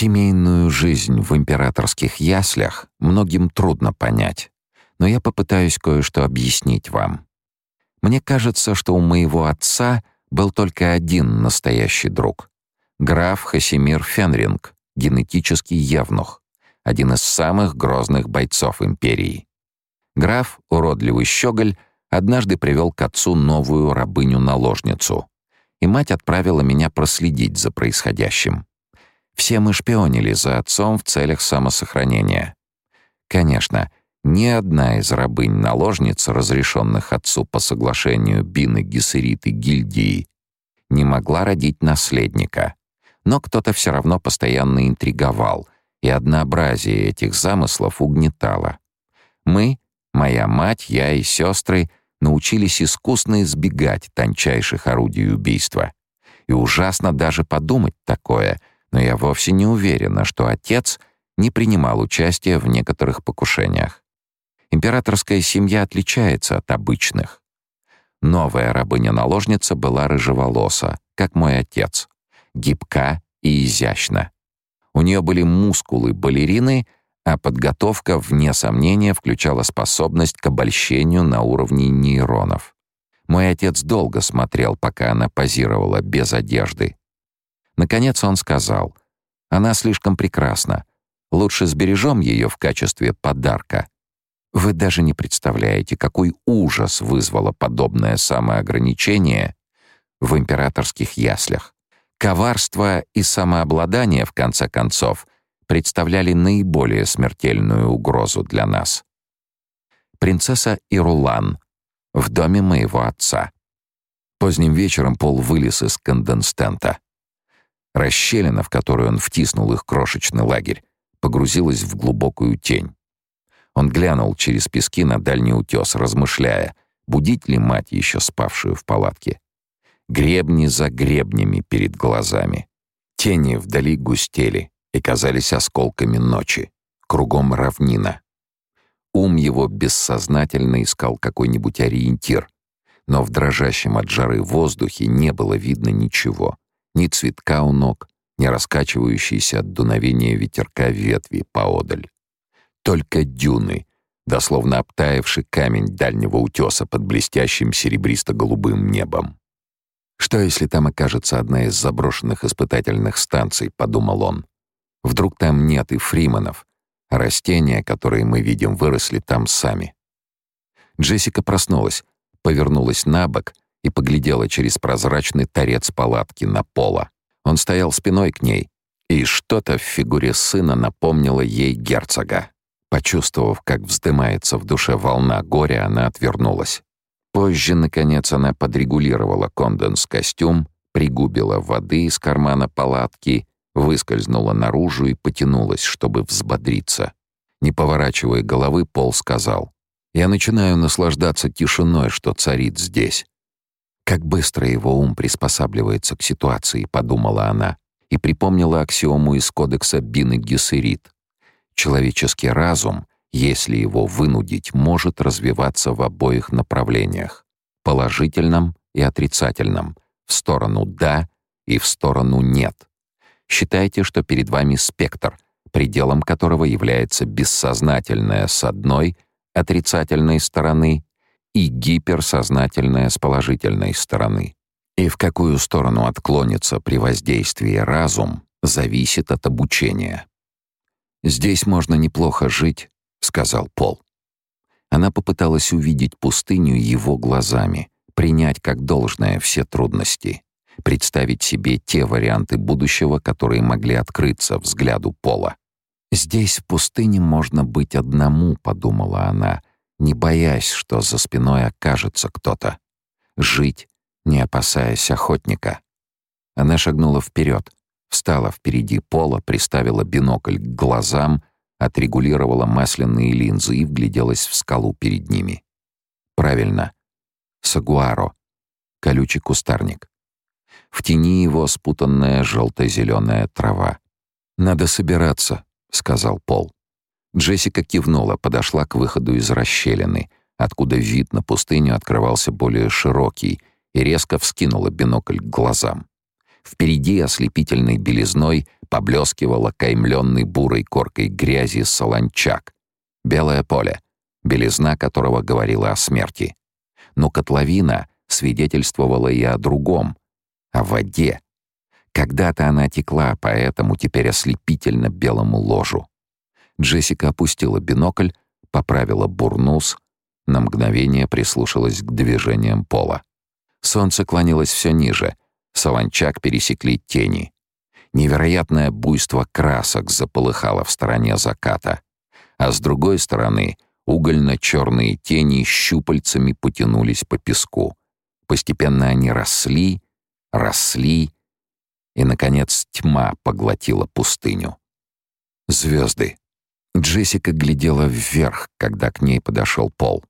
Семейную жизнь в императорских яслях многим трудно понять, но я попытаюсь кое-что объяснить вам. Мне кажется, что у моего отца был только один настоящий друг — граф Хасимир Фенринг, генетический явнух, один из самых грозных бойцов империи. Граф, уродливый щеголь, однажды привел к отцу новую рабыню-наложницу, и мать отправила меня проследить за происходящим. Все мы шпионили за отцом в целях самосохранения. Конечно, ни одна из рабынь-наложниц, разрешенных отцу по соглашению Бины Гессериты гильдии, не могла родить наследника. Но кто-то все равно постоянно интриговал, и однообразие этих замыслов угнетало. Мы, моя мать, я и сестры, научились искусно избегать тончайших орудий убийства. И ужасно даже подумать такое, но я вовсе не уверена, что отец не принимал участия в некоторых покушениях. Императорская семья отличается от обычных. Новая рабыня-наложница была рыжеволоса, как мой отец, гибка и изящна. У нее были мускулы балерины, а подготовка, вне сомнения, включала способность к обольщению на уровне нейронов. Мой отец долго смотрел, пока она позировала без одежды. Наконец он сказал, «Она слишком прекрасна. Лучше сбережем ее в качестве подарка». Вы даже не представляете, какой ужас вызвало подобное самоограничение в императорских яслях. Коварство и самообладание, в конце концов, представляли наиболее смертельную угрозу для нас. Принцесса Ирулан в доме моего отца. Поздним вечером Пол вылез из конденстента. Расщелина, в которую он втиснул их крошечный лагерь, погрузилась в глубокую тень. Он глянул через пески на дальний утес, размышляя, будить ли мать еще спавшую в палатке. Гребни за гребнями перед глазами. Тени вдали густели и казались осколками ночи. Кругом равнина. Ум его бессознательно искал какой-нибудь ориентир, но в дрожащем от жары воздухе не было видно ничего. Ни цветка у ног, ни раскачивающейся от дуновения ветерка ветви поодаль. Только дюны, дословно обтаявший камень дальнего утеса под блестящим серебристо-голубым небом. «Что, если там окажется одна из заброшенных испытательных станций?» — подумал он. «Вдруг там нет и фриманов, а растения, которые мы видим, выросли там сами». Джессика проснулась, повернулась на бок и поглядела через прозрачный торец палатки на пола. Он стоял спиной к ней, и что-то в фигуре сына напомнило ей герцога. Почувствовав, как вздымается в душе волна горя, она отвернулась. Позже, наконец, она подрегулировала конденс-костюм, пригубила воды из кармана палатки, выскользнула наружу и потянулась, чтобы взбодриться. Не поворачивая головы, Пол сказал, «Я начинаю наслаждаться тишиной, что царит здесь». Как быстро его ум приспосабливается к ситуации, подумала она, и припомнила аксиому из кодекса Бины Гессерит. Человеческий разум, если его вынудить, может развиваться в обоих направлениях — положительном и отрицательном, в сторону «да» и в сторону «нет». Считайте, что перед вами спектр, пределом которого является бессознательное с одной, отрицательной стороны и гиперсознательное с положительной стороны. И в какую сторону отклонится при воздействии разум, зависит от обучения. «Здесь можно неплохо жить», — сказал Пол. Она попыталась увидеть пустыню его глазами, принять как должное все трудности, представить себе те варианты будущего, которые могли открыться взгляду Пола. «Здесь, в пустыне, можно быть одному», — подумала она, не боясь, что за спиной окажется кто-то. Жить, не опасаясь охотника. Она шагнула вперед, Встала впереди пола, приставила бинокль к глазам, отрегулировала масляные линзы и вгляделась в скалу перед ними. Правильно. Сагуаро. Колючий кустарник. В тени его спутанная желто-зеленая трава. «Надо собираться», — сказал Пол. Джессика кивнула, подошла к выходу из расщелины, откуда вид на пустыню открывался более широкий, и резко вскинула бинокль к глазам. Впереди ослепительной белизной поблескивала каймленный бурой коркой грязи солончак. Белое поле, белизна которого говорила о смерти. Но котловина свидетельствовала и о другом, о воде. Когда-то она текла по этому теперь ослепительно белому ложу. Джессика опустила бинокль, поправила бурнус, на мгновение прислушалась к движениям пола. Солнце клонилось все ниже, солончак пересекли тени. Невероятное буйство красок заполыхало в стороне заката, а с другой стороны угольно-черные тени щупальцами потянулись по песку. Постепенно они росли, росли, и, наконец, тьма поглотила пустыню. Звезды. Джессика глядела вверх, когда к ней подошел Пол.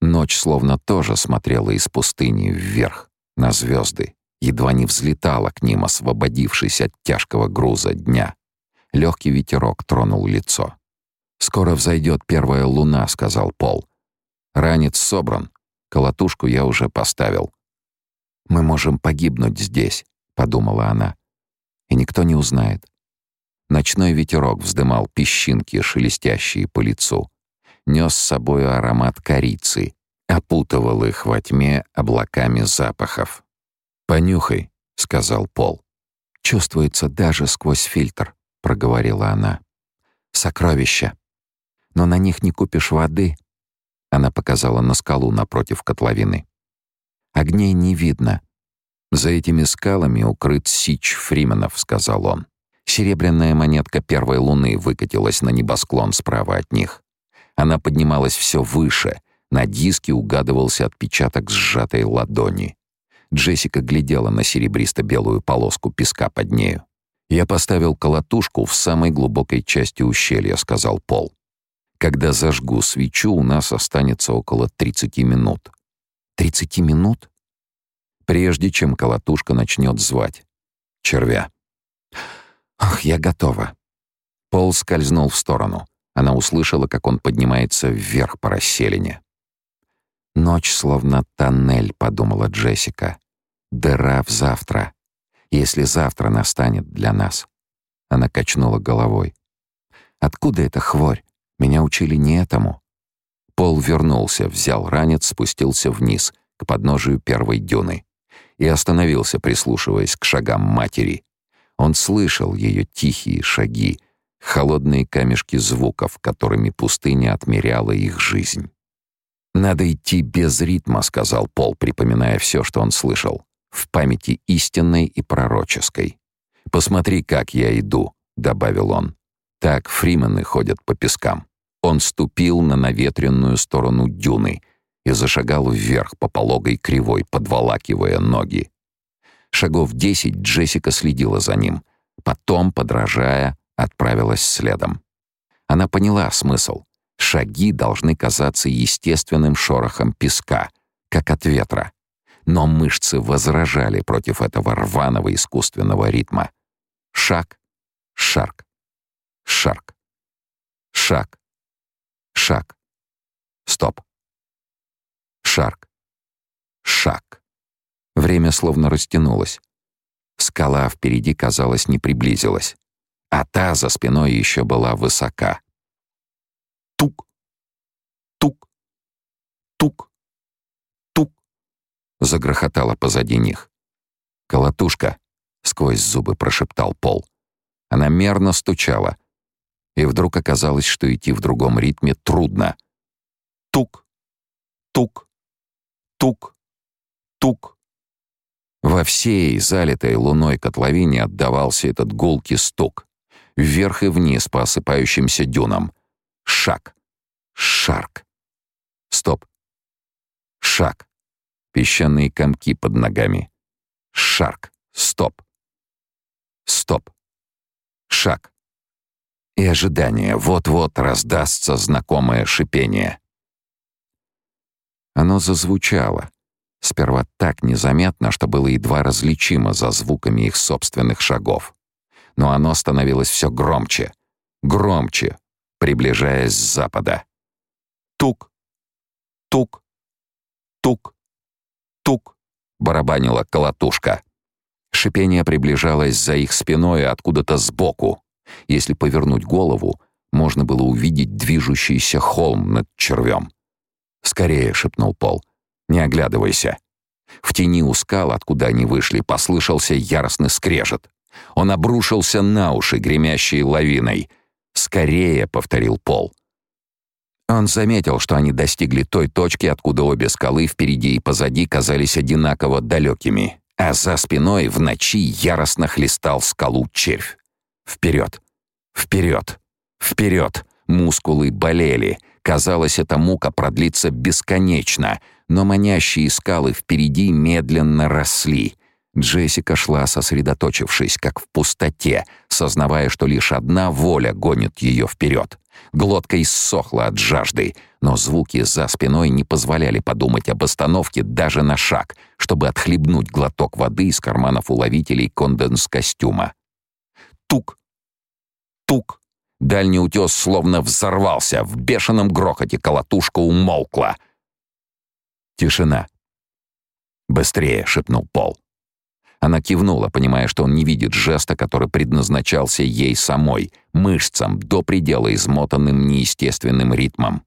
Ночь словно тоже смотрела из пустыни вверх, на звезды, едва не взлетала к ним, освободившись от тяжкого груза дня. Легкий ветерок тронул лицо. «Скоро взойдет первая луна», — сказал Пол. «Ранец собран. Колотушку я уже поставил». «Мы можем погибнуть здесь», — подумала она. «И никто не узнает». Ночной ветерок вздымал песчинки, шелестящие по лицу. Нес с собой аромат корицы, опутывал их во тьме облаками запахов. «Понюхай», — сказал Пол. «Чувствуется даже сквозь фильтр», — проговорила она. «Сокровища. Но на них не купишь воды». Она показала на скалу напротив котловины. «Огней не видно». «За этими скалами укрыт Сич Фрименов», — сказал он. Серебряная монетка первой луны выкатилась на небосклон справа от них. Она поднималась все выше. На диске угадывался отпечаток сжатой ладони. Джессика глядела на серебристо-белую полоску песка под нею. «Я поставил колотушку в самой глубокой части ущелья», — сказал Пол. «Когда зажгу свечу, у нас останется около 30 минут». «30 минут?» «Прежде чем колотушка начнет звать. Червя». «Ах, я готова». Пол скользнул в сторону. Она услышала, как он поднимается вверх по расселине. «Ночь словно тоннель», — подумала Джессика. «Дыра в завтра. Если завтра настанет для нас». Она качнула головой. «Откуда эта хворь? Меня учили не этому». Пол вернулся, взял ранец, спустился вниз, к подножию первой дюны, и остановился, прислушиваясь к шагам матери. Он слышал ее тихие шаги, холодные камешки звуков, которыми пустыня отмеряла их жизнь. «Надо идти без ритма», — сказал Пол, припоминая все, что он слышал, в памяти истинной и пророческой. «Посмотри, как я иду», — добавил он. «Так фримены ходят по пескам». Он ступил на наветренную сторону дюны и зашагал вверх по пологой кривой, подволакивая ноги. Шагов десять Джессика следила за ним, потом, подражая, отправилась следом. Она поняла смысл. Шаги должны казаться естественным шорохом песка, как от ветра. Но мышцы возражали против этого рваного искусственного ритма. Шаг, шарк, шарк, шаг, шаг, стоп. Шарк, шаг. Время словно растянулось. Скала впереди, казалось, не приблизилась, а та за спиной еще была высока. Тук, тук, тук, тук, загрохотало позади них. «Колотушка!» — сквозь зубы прошептал Пол. Она мерно стучала, и вдруг оказалось, что идти в другом ритме трудно. Тук, тук, тук, тук. Во всей залитой луной котловине отдавался этот гулкий стук. Вверх и вниз по осыпающимся дюнам. Шаг. Шарк. Стоп. Шаг. Песчаные комки под ногами. Шарк. Стоп. Стоп. Шаг. И ожидание. Вот-вот раздастся знакомое шипение. Оно зазвучало. Сперва так незаметно, что было едва различимо за звуками их собственных шагов. Но оно становилось все громче, громче, приближаясь с запада. Тук, тук, тук, тук, барабанила колотушка. Шипение приближалось за их спиной откуда-то сбоку. Если повернуть голову, можно было увидеть движущийся холм над червем. «Скорее!» — шепнул Пол. «Не оглядывайся!» В тени у скал, откуда они вышли, послышался яростный скрежет. Он обрушился на уши, гремящей лавиной. «Скорее!» — повторил Пол. Он заметил, что они достигли той точки, откуда обе скалы впереди и позади казались одинаково далекими, а за спиной в ночи яростно хлестал скалу червь. Вперед! Вперед! Вперед! Мускулы болели. Казалось, эта мука продлится бесконечно, но манящие скалы впереди медленно росли. Джессика шла, сосредоточившись, как в пустоте, сознавая, что лишь одна воля гонит ее вперед. Глотка иссохла от жажды, но звуки за спиной не позволяли подумать об остановке даже на шаг, чтобы отхлебнуть глоток воды из карманов уловителей конденс-костюма. Тук! Тук! Дальний утес словно взорвался, в бешеном грохоте колотушка умолкла. Тишина. «Быстрее!» — шепнул Пол. Она кивнула, понимая, что он не видит жеста, который предназначался ей самой, мышцам, до предела измотанным неестественным ритмом.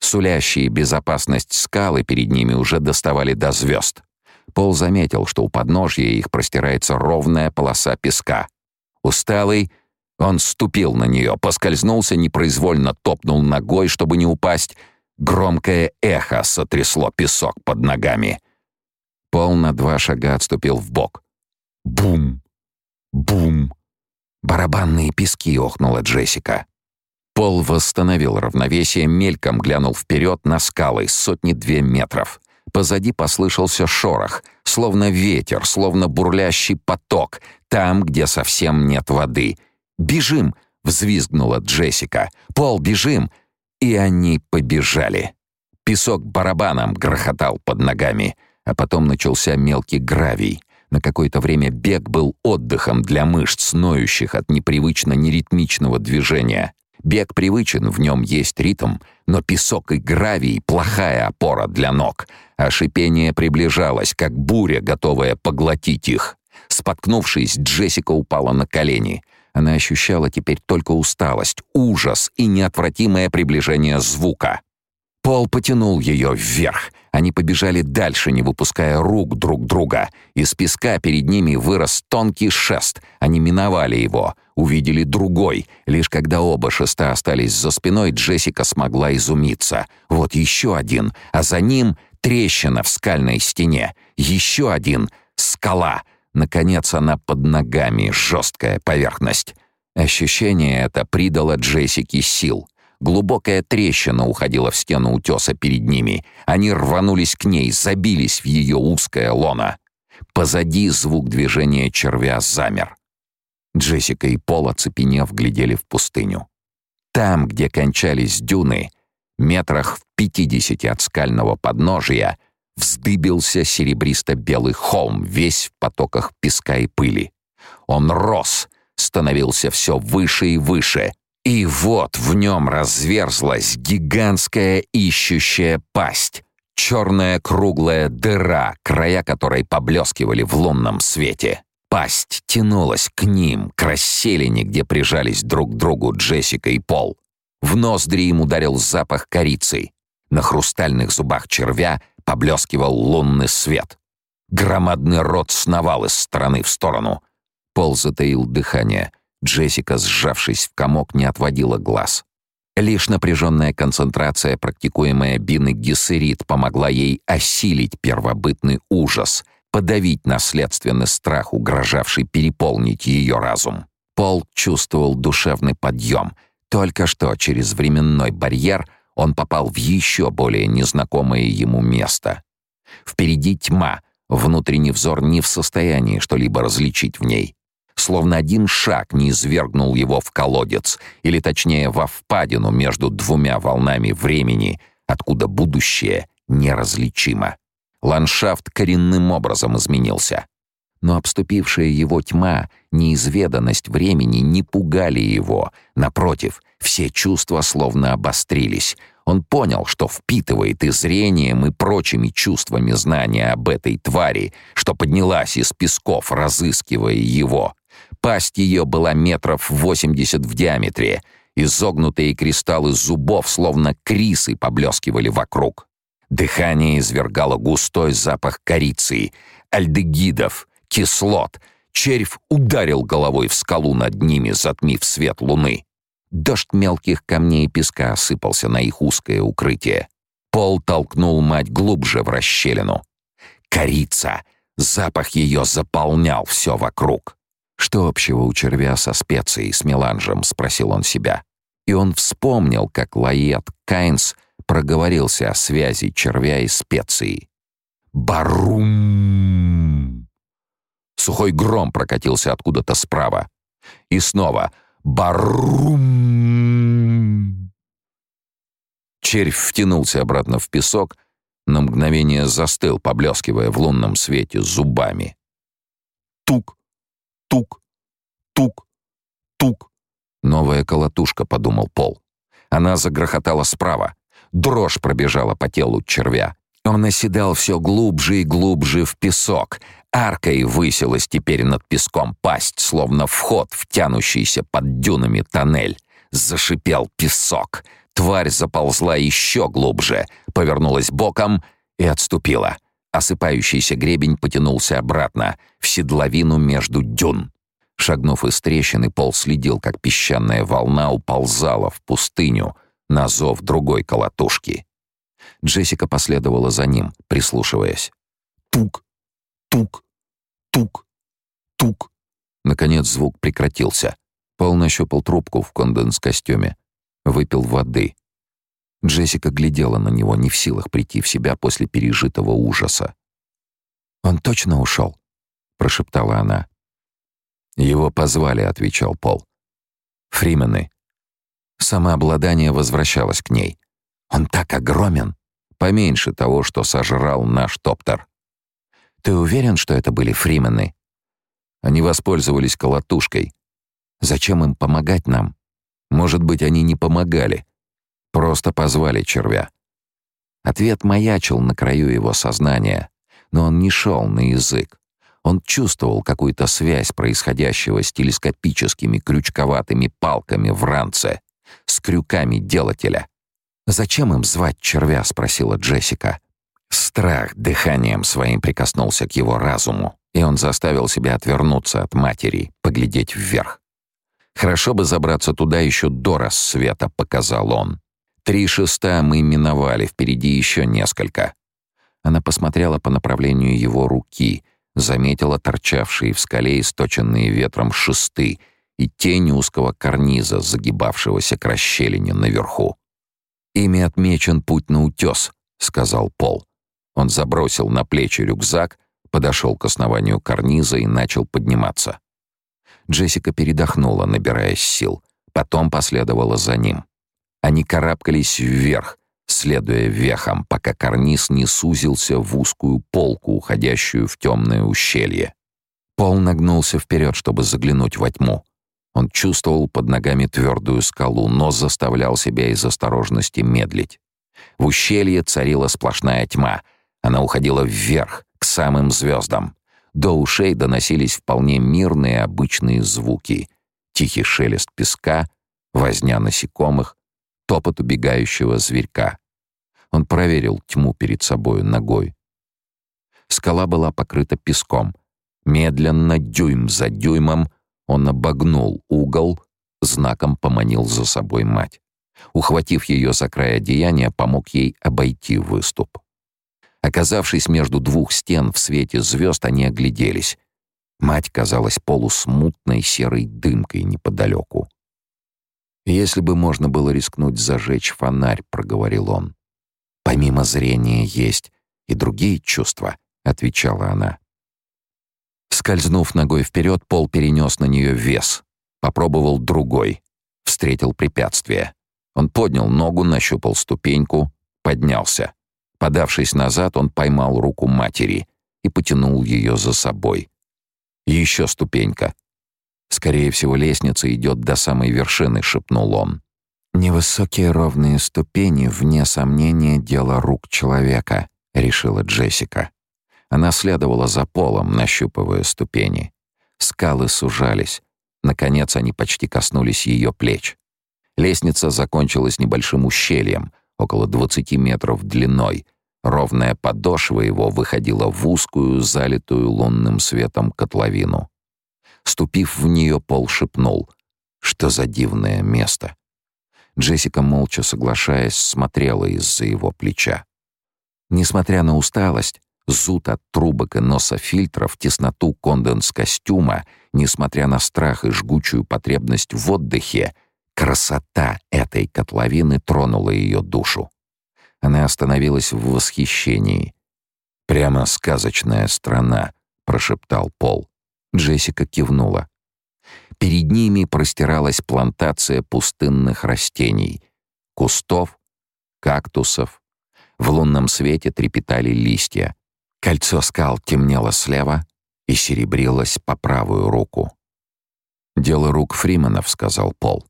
Сулящие безопасность скалы перед ними уже доставали до звезд. Пол заметил, что у подножья их простирается ровная полоса песка. Усталый, он ступил на нее, поскользнулся, непроизвольно топнул ногой, чтобы не упасть. Громкое эхо сотрясло песок под ногами. Пол на два шага отступил в бок. Бум! Бум! Барабанные пески, охнула Джессика. Пол восстановил равновесие, мельком глянул вперед на скалы сотни-две метров. Позади послышался шорох, словно ветер, словно бурлящий поток, там, где совсем нет воды. «Бежим!» — взвизгнула Джессика. «Пол, бежим!» И они побежали. Песок барабаном грохотал под ногами, а потом начался мелкий гравий. На какое-то время бег был отдыхом для мышц, ноющих от непривычно неритмичного движения. Бег привычен, в нем есть ритм, но песок и гравий — плохая опора для ног, а шипение приближалось, как буря, готовая поглотить их. Споткнувшись, Джессика упала на колени. Она ощущала теперь только усталость, ужас и неотвратимое приближение звука. Пол потянул ее вверх. Они побежали дальше, не выпуская рук друг друга. Из песка перед ними вырос тонкий шест. Они миновали его, увидели другой. Лишь когда оба шеста остались за спиной, Джессика смогла изумиться. Вот еще один, а за ним трещина в скальной стене. Еще один — скала. Наконец она под ногами, жесткая поверхность. Ощущение это придало Джессике сил — Глубокая трещина уходила в стену утеса перед ними. Они рванулись к ней, забились в ее узкое лоно. Позади звук движения червя замер. Джессика и Пол, оцепенев, глядели в пустыню. Там, где кончались дюны, метрах в пятидесяти от скального подножия, вздыбился серебристо-белый холм, весь в потоках песка и пыли. Он рос, становился все выше и выше, и вот в нем разверзлась гигантская ищущая пасть, черная круглая дыра, края которой поблескивали в лунном свете. Пасть тянулась к ним, к расселине, где прижались друг к другу Джессика и Пол. В ноздри им ударил запах корицы. На хрустальных зубах червя поблескивал лунный свет. Громадный рот сновал из стороны в сторону. Пол затаил дыхание — Джессика, сжавшись в комок, не отводила глаз. Лишь напряженная концентрация, практикуемая Бины Гессерит, помогла ей осилить первобытный ужас, подавить наследственный страх, угрожавший переполнить ее разум. Пол чувствовал душевный подъем. Только что через временной барьер он попал в еще более незнакомое ему место. Впереди тьма, внутренний взор не в состоянии что-либо различить в ней словно один шаг не извергнул его в колодец, или точнее во впадину между двумя волнами времени, откуда будущее неразличимо. Ландшафт коренным образом изменился. Но обступившая его тьма, неизведанность времени не пугали его. Напротив, все чувства словно обострились. Он понял, что впитывает и зрением, и прочими чувствами знания об этой твари, что поднялась из песков, разыскивая его. Пасть ее была метров восемьдесят в диаметре. Изогнутые кристаллы зубов, словно крисы, поблескивали вокруг. Дыхание извергало густой запах корицы, альдегидов, кислот. Червь ударил головой в скалу над ними, затмив свет луны. Дождь мелких камней и песка осыпался на их узкое укрытие. Пол толкнул мать глубже в расщелину. Корица! Запах ее заполнял все вокруг. «Что общего у червя со специей, с меланжем?» — спросил он себя. И он вспомнил, как Лает Кайнс проговорился о связи червя и специи. «Барум!» Сухой гром прокатился откуда-то справа. И снова «Барум!» Червь втянулся обратно в песок, на мгновение застыл, поблескивая в лунном свете зубами. Тук, тук, тук, тук. Новая колотушка, подумал Пол. Она загрохотала справа. Дрожь пробежала по телу червя. Он оседал все глубже и глубже в песок. Аркой высилась теперь над песком пасть, словно вход в тянущийся под дюнами тоннель. Зашипел песок. Тварь заползла еще глубже, повернулась боком и отступила. Осыпающийся гребень потянулся обратно, в седловину между дюн. Шагнув из трещины, Пол следил, как песчаная волна уползала в пустыню на зов другой колотушки. Джессика последовала за ним, прислушиваясь. Тук, тук, тук, тук. Наконец звук прекратился. Пол нащупал трубку в конденс-костюме. Выпил воды. Джессика глядела на него, не в силах прийти в себя после пережитого ужаса. «Он точно ушел?» — прошептала она. «Его позвали», — отвечал Пол. «Фримены». Самообладание возвращалось к ней. «Он так огромен!» Поменьше того, что сожрал наш топтер. Ты уверен, что это были фримены? Они воспользовались колотушкой. Зачем им помогать нам? Может быть, они не помогали. Просто позвали червя. Ответ маячил на краю его сознания, но он не шел на язык. Он чувствовал какую-то связь происходящего с телескопическими крючковатыми палками в ранце, с крюками делателя. «Зачем им звать червя?» — спросила Джессика. Страх дыханием своим прикоснулся к его разуму, и он заставил себя отвернуться от матери, поглядеть вверх. «Хорошо бы забраться туда еще до рассвета», — показал он. «Три шеста мы миновали, впереди еще несколько». Она посмотрела по направлению его руки, заметила торчавшие в скале источенные ветром шесты и тень узкого карниза, загибавшегося к расщелине наверху. «Ими отмечен путь на утес», — сказал Пол. Он забросил на плечи рюкзак, подошел к основанию карниза и начал подниматься. Джессика передохнула, набираясь сил. Потом последовала за ним. Они карабкались вверх, следуя вехам, пока карниз не сузился в узкую полку, уходящую в темное ущелье. Пол нагнулся вперед, чтобы заглянуть во тьму. Он чувствовал под ногами твердую скалу, но заставлял себя из осторожности медлить. В ущелье царила сплошная тьма. Она уходила вверх, к самым звездам. До ушей доносились вполне мирные обычные звуки. Тихий шелест песка, возня насекомых, топот убегающего зверька. Он проверил тьму перед собой ногой. Скала была покрыта песком. Медленно, дюйм за дюймом, он обогнул угол, знаком поманил за собой мать. Ухватив ее за край одеяния, помог ей обойти выступ. Оказавшись между двух стен в свете звезд, они огляделись. Мать казалась полусмутной серой дымкой неподалеку. «Если бы можно было рискнуть зажечь фонарь», — проговорил он. «Помимо зрения есть и другие чувства», — отвечала она. Скользнув ногой вперед, пол перенес на нее вес. Попробовал другой. Встретил препятствие. Он поднял ногу, нащупал ступеньку, поднялся. Подавшись назад, он поймал руку матери и потянул ее за собой. Еще ступенька. «Скорее всего, лестница идет до самой вершины», — шепнул он. «Невысокие ровные ступени, вне сомнения, дело рук человека», — решила Джессика. Она следовала за полом, нащупывая ступени. Скалы сужались. Наконец они почти коснулись ее плеч. Лестница закончилась небольшим ущельем, около 20 метров длиной. Ровная подошва его выходила в узкую, залитую лунным светом котловину. Ступив в нее, Пол шепнул. «Что за дивное место!» Джессика, молча соглашаясь, смотрела из-за его плеча. Несмотря на усталость, зуд от трубок и носа фильтров, тесноту конденс-костюма, несмотря на страх и жгучую потребность в отдыхе, красота этой котловины тронула ее душу. Она остановилась в восхищении. «Прямо сказочная страна», — прошептал Пол. Джессика кивнула. Перед ними простиралась плантация пустынных растений, кустов, кактусов. В лунном свете трепетали листья. Кольцо скал темнело слева и серебрилось по правую руку. «Дело рук Фриманов», — сказал Пол.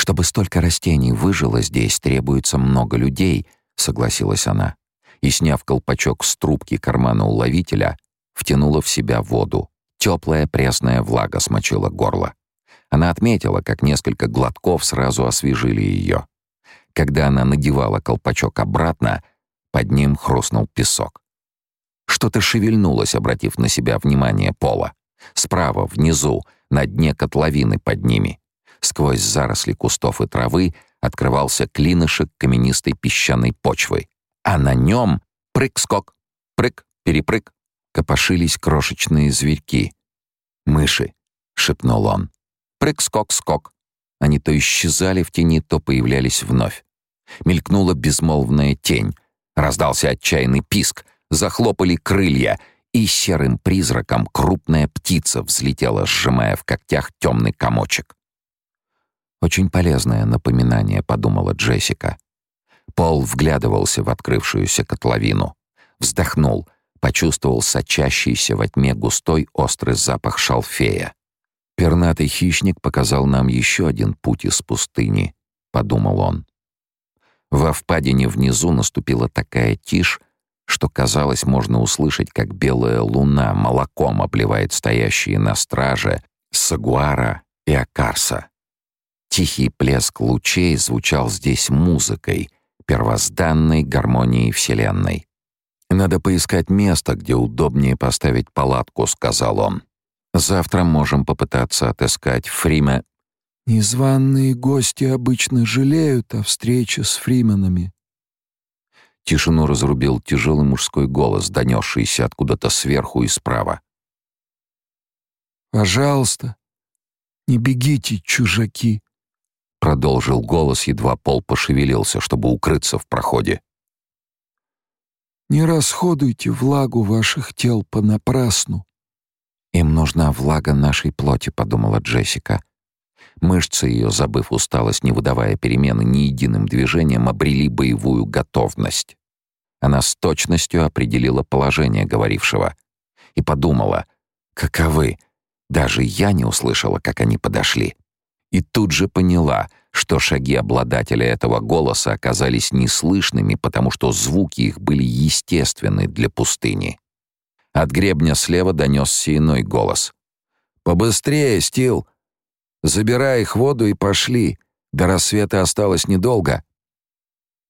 «Чтобы столько растений выжило здесь, требуется много людей», — согласилась она. И, сняв колпачок с трубки кармана уловителя, втянула в себя воду. Теплая пресная влага смочила горло. Она отметила, как несколько глотков сразу освежили ее. Когда она надевала колпачок обратно, под ним хрустнул песок. Что-то шевельнулось, обратив на себя внимание Пола. Справа, внизу, на дне котловины под ними. Сквозь заросли кустов и травы открывался клинышек каменистой песчаной почвы, а на нем прыг-скок, прыг-перепрыг копошились крошечные зверьки. «Мыши», — шепнул он. «Прыг-скок-скок». Они то исчезали в тени, то появлялись вновь. Мелькнула безмолвная тень. Раздался отчаянный писк. Захлопали крылья, и серым призраком крупная птица взлетела, сжимая в когтях темный комочек. «Очень полезное напоминание», — подумала Джессика. Пол вглядывался в открывшуюся котловину. Вздохнул — почувствовал сочащийся во тьме густой острый запах шалфея. «Пернатый хищник показал нам еще один путь из пустыни», — подумал он. Во впадине внизу наступила такая тишь, что, казалось, можно услышать, как белая луна молоком обливает стоящие на страже Сагуара и Акарса. Тихий плеск лучей звучал здесь музыкой, первозданной гармонией Вселенной. «Надо поискать место, где удобнее поставить палатку», — сказал он. «Завтра можем попытаться отыскать Фриме...» «Незваные гости обычно жалеют о встрече с Фрименами». Тишину разрубил тяжелый мужской голос, донесшийся откуда-то сверху и справа. «Пожалуйста, не бегите, чужаки», — продолжил голос, едва пол пошевелился, чтобы укрыться в проходе. Не расходуйте влагу ваших тел понапрасну. Им нужна влага нашей плоти, подумала Джессика. Мышцы ее, забыв усталость, не выдавая перемены ни единым движением, обрели боевую готовность. Она с точностью определила положение говорившего и подумала, каковы. Даже я не услышала, как они подошли. И тут же поняла — что шаги обладателя этого голоса оказались неслышными, потому что звуки их были естественны для пустыни. От гребня слева донесся иной голос. «Побыстрее, Стил! Забирай их воду и пошли. До рассвета осталось недолго».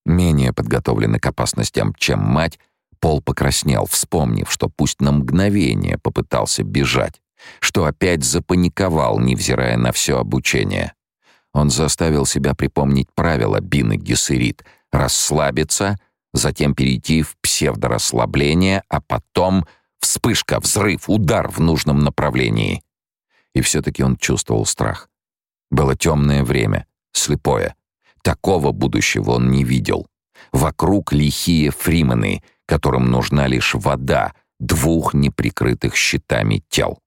Менее подготовленный к опасностям, чем мать, Пол покраснел, вспомнив, что пусть на мгновение попытался бежать, что опять запаниковал, невзирая на все обучение. Он заставил себя припомнить правила Бины Гессерит — расслабиться, затем перейти в псевдорасслабление, а потом вспышка, взрыв, удар в нужном направлении. И все-таки он чувствовал страх. Было темное время, слепое. Такого будущего он не видел. Вокруг лихие фримены, которым нужна лишь вода двух неприкрытых щитами тел.